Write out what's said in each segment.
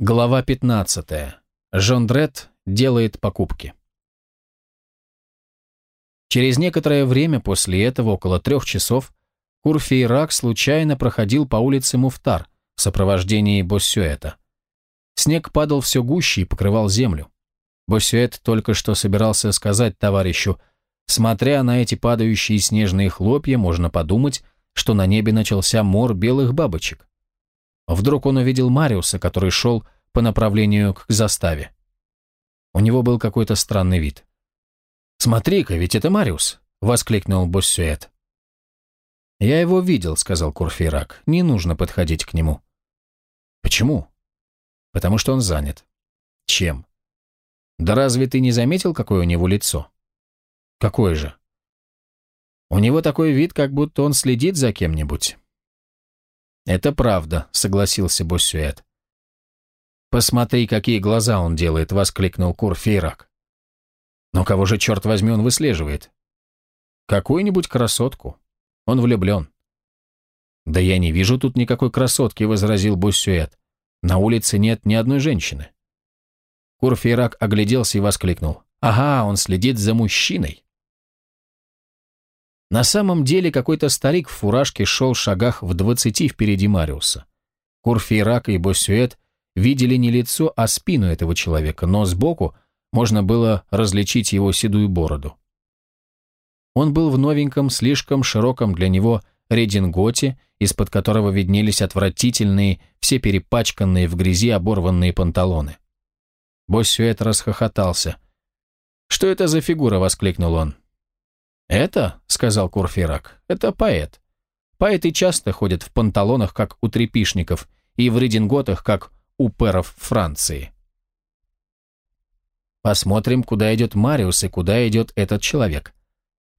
Глава 15. Жондрет делает покупки. Через некоторое время после этого, около трех часов, Курфейрак случайно проходил по улице Муфтар в сопровождении Боссюэта. Снег падал все гуще и покрывал землю. Боссюэт только что собирался сказать товарищу, смотря на эти падающие снежные хлопья, можно подумать, что на небе начался мор белых бабочек. Вдруг он увидел Мариуса, который шел по направлению к заставе. У него был какой-то странный вид. «Смотри-ка, ведь это Мариус!» — воскликнул Боссюэт. «Я его видел», — сказал Курфейрак. «Не нужно подходить к нему». «Почему?» «Потому что он занят». «Чем?» «Да разве ты не заметил, какое у него лицо?» «Какое же?» «У него такой вид, как будто он следит за кем-нибудь». «Это правда», — согласился Боссюэт. «Посмотри, какие глаза он делает», — воскликнул Курфейрак. «Но кого же, черт возьми, он выслеживает?» «Какую-нибудь красотку. Он влюблен». «Да я не вижу тут никакой красотки», — возразил Боссюэт. «На улице нет ни одной женщины». Курфейрак огляделся и воскликнул. «Ага, он следит за мужчиной». На самом деле какой-то старик в фуражке шел в шагах в двадцати впереди Мариуса. Курфейрак и Боссюэт видели не лицо, а спину этого человека, но сбоку можно было различить его седую бороду. Он был в новеньком, слишком широком для него рединготе, из-под которого виднелись отвратительные, все перепачканные в грязи оборванные панталоны. Боссюэт расхохотался. «Что это за фигура?» — воскликнул он. «Это, — сказал Курфирак, — это поэт. Поэты часто ходят в панталонах, как у трепишников, и в рединготах, как у перов Франции. Посмотрим, куда идет Мариус и куда идет этот человек.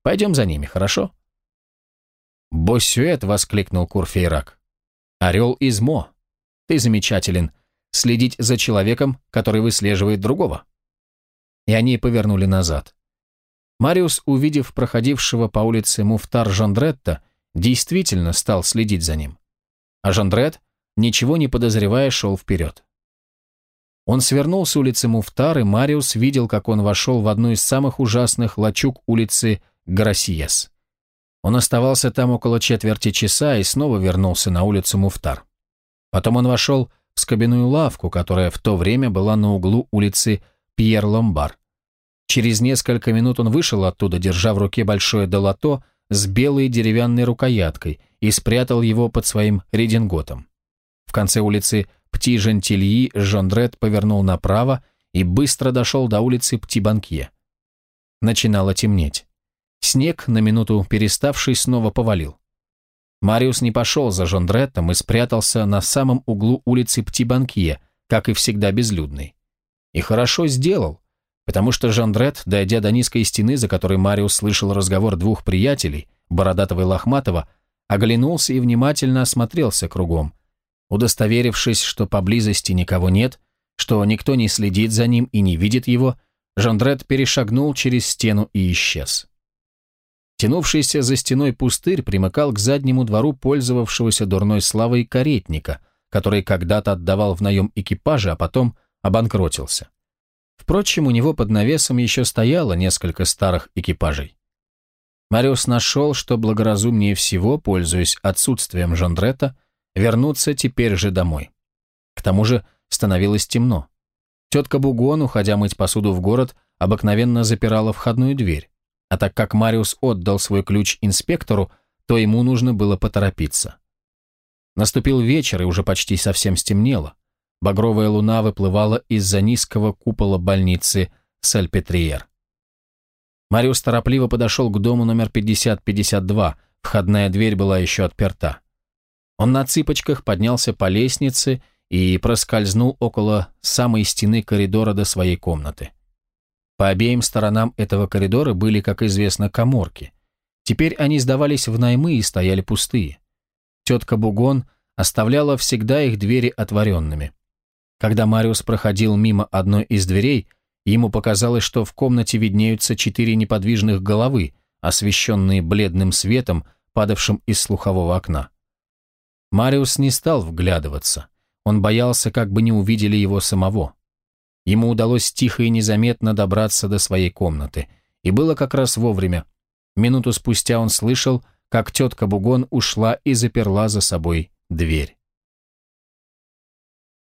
Пойдем за ними, хорошо?» «Боссюэт!» — воскликнул Курфейрак. «Орел из Мо! Ты замечателен. Следить за человеком, который выслеживает другого». И они повернули назад. Мариус, увидев проходившего по улице Муфтар Жондретта, действительно стал следить за ним. А Жондрет, ничего не подозревая, шел вперед. Он свернул с улицы Муфтар, и Мариус видел, как он вошел в одну из самых ужасных лачуг улицы Грасиес. Он оставался там около четверти часа и снова вернулся на улицу Муфтар. Потом он вошел в скобяную лавку, которая в то время была на углу улицы Пьер-Ломбар. Через несколько минут он вышел оттуда, держа в руке большое долото с белой деревянной рукояткой и спрятал его под своим рединготом. В конце улицы Пти-Жентильи Жондрет повернул направо и быстро дошел до улицы Пти-Банкье. Начинало темнеть. Снег, на минуту переставший, снова повалил. Мариус не пошел за Жондреттом и спрятался на самом углу улицы Пти-Банкье, как и всегда безлюдный. И хорошо сделал, потому что Жандрет, дойдя до низкой стены, за которой Мариус слышал разговор двух приятелей, Бородатого и Лохматого, оглянулся и внимательно осмотрелся кругом. Удостоверившись, что поблизости никого нет, что никто не следит за ним и не видит его, Жандрет перешагнул через стену и исчез. Тянувшийся за стеной пустырь примыкал к заднему двору пользовавшегося дурной славой каретника, который когда-то отдавал в наем экипажа, а потом обанкротился. Впрочем, у него под навесом еще стояло несколько старых экипажей. Мариус нашел, что благоразумнее всего, пользуясь отсутствием Жондрета, вернуться теперь же домой. К тому же становилось темно. Тетка Бугон, уходя мыть посуду в город, обыкновенно запирала входную дверь, а так как Мариус отдал свой ключ инспектору, то ему нужно было поторопиться. Наступил вечер, и уже почти совсем стемнело. Багровая луна выплывала из-за низкого купола больницы Сальпетриер. Мариус торопливо подошел к дому номер 5052, входная дверь была еще отперта. Он на цыпочках поднялся по лестнице и проскользнул около самой стены коридора до своей комнаты. По обеим сторонам этого коридора были, как известно, коморки. Теперь они сдавались в наймы и стояли пустые. Тетка Бугон оставляла всегда их двери отворенными. Когда Мариус проходил мимо одной из дверей, ему показалось, что в комнате виднеются четыре неподвижных головы, освещенные бледным светом, падавшим из слухового окна. Мариус не стал вглядываться. Он боялся, как бы не увидели его самого. Ему удалось тихо и незаметно добраться до своей комнаты. И было как раз вовремя. Минуту спустя он слышал, как тетка Бугон ушла и заперла за собой дверь.